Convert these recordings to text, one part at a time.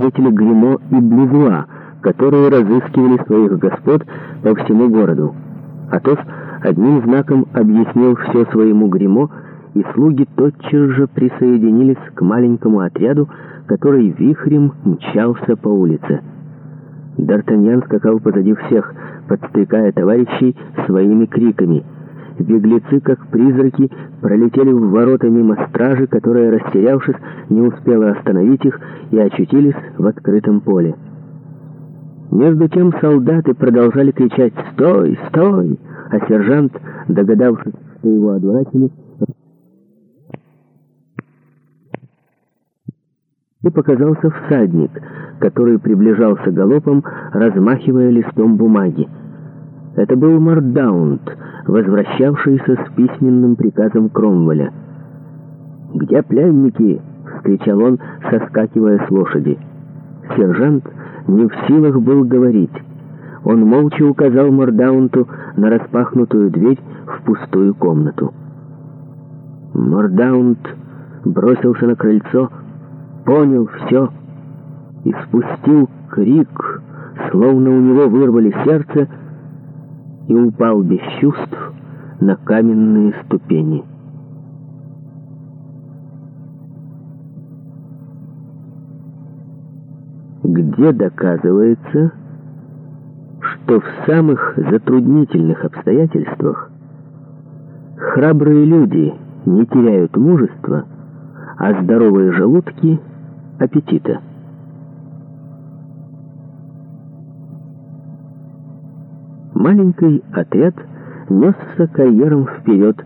деятели Гримо и Близуа, которые разыскивали своих господ по всему городу. Атос одним знаком объяснил все своему Гримо, и слуги тотчас же присоединились к маленькому отряду, который вихрем мчался по улице. Д'Артаньян скакал позади всех, подстрекая товарищей своими криками — Беглецы, как призраки, пролетели в ворота мимо стражи, которая, растерявшись, не успела остановить их и очутились в открытом поле. Между тем солдаты продолжали кричать «Стой! Стой!», а сержант, догадавшись, что его одурачили, и показался всадник, который приближался галопом, размахивая листом бумаги. Это был Мардаунд, возвращавшийся с письменным приказом Кромвеля. «Где пленники?» — вскричал он, соскакивая с лошади. Сержант не в силах был говорить. Он молча указал Мордаунту на распахнутую дверь в пустую комнату. Мордаунт бросился на крыльцо, понял все и спустил крик, словно у него вырвали сердце, и упал без чувств на каменные ступени. Где доказывается, что в самых затруднительных обстоятельствах храбрые люди не теряют мужества, а здоровые желудки – аппетита. Маленький отряд несся карьером вперед,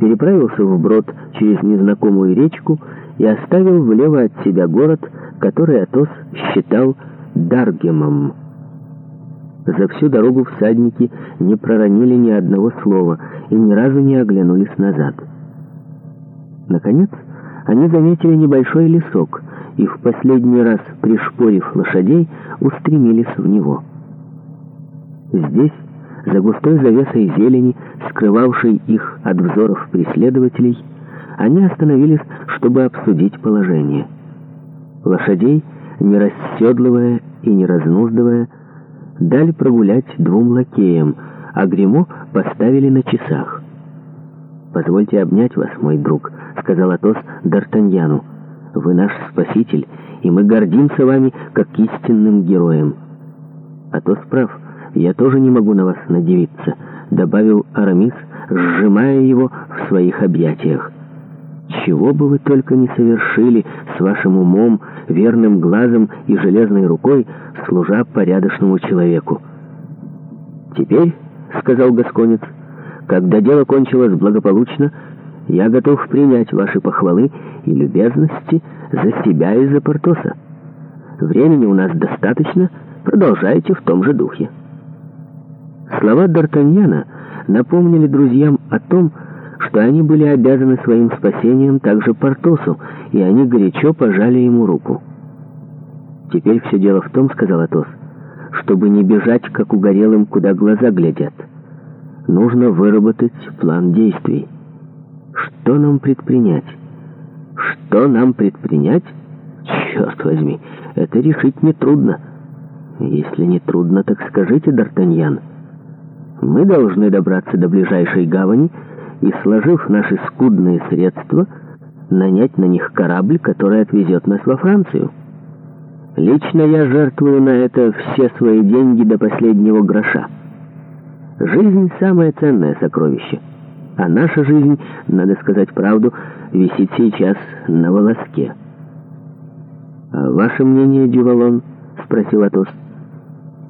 переправился вброд через незнакомую речку и оставил влево от себя город, который Атос считал Даргемом. За всю дорогу всадники не проронили ни одного слова и ни разу не оглянулись назад. Наконец, они заметили небольшой лесок и, в последний раз пришпорив лошадей, устремились в него. Здесь, за густой завесой зелени, скрывавшей их от взоров преследователей, они остановились, чтобы обсудить положение. Лошадей, не расседлывая и не разнуждывая, дали прогулять двум лакеям, а гримо поставили на часах. «Позвольте обнять вас, мой друг», — сказал Атос Д'Артаньяну. «Вы наш спаситель, и мы гордимся вами как истинным героем». Атос прав я тоже не могу на вас надевиться», — добавил Арамис, сжимая его в своих объятиях. «Чего бы вы только не совершили с вашим умом, верным глазом и железной рукой, служа порядочному человеку». «Теперь», — сказал Гасконец, — «когда дело кончилось благополучно, я готов принять ваши похвалы и любезности за себя и за Портоса. Времени у нас достаточно, продолжайте в том же духе». Слова Д'Артаньяна напомнили друзьям о том, что они были обязаны своим спасением также Портосу, и они горячо пожали ему руку. «Теперь все дело в том, — сказал Атос, — чтобы не бежать, как угорелым, куда глаза глядят. Нужно выработать план действий. Что нам предпринять? Что нам предпринять? Черт возьми, это решить нетрудно. Если не трудно, так скажите, Д'Артаньян» мы должны добраться до ближайшей гавани и, сложив наши скудные средства, нанять на них корабль, который отвезет нас во Францию. Лично я жертвую на это все свои деньги до последнего гроша. Жизнь – самое ценное сокровище. А наша жизнь, надо сказать правду, висит сейчас на волоске. «А ваше мнение, Дювалон?» – спросил Атос.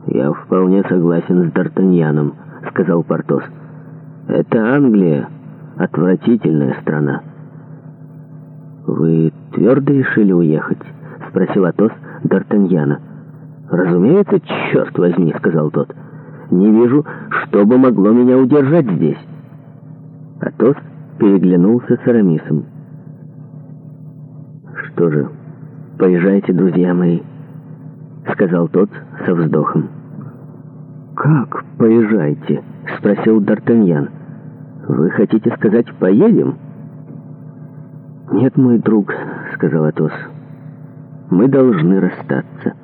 «Я вполне согласен с Д'Артаньяном» сказал Портос. «Это Англия. Отвратительная страна». «Вы твердо решили уехать?» — спросил Атос Д'Артаньяна. «Разумеется, черт возьми», — сказал тот. «Не вижу, что бы могло меня удержать здесь». Атос переглянулся с Арамисом. «Что же, поезжайте, друзья мои», — сказал тот со вздохом. «Как поезжайте?» — спросил Д'Артаньян. «Вы хотите сказать, поедем?» «Нет, мой друг», — сказал Атос. «Мы должны расстаться».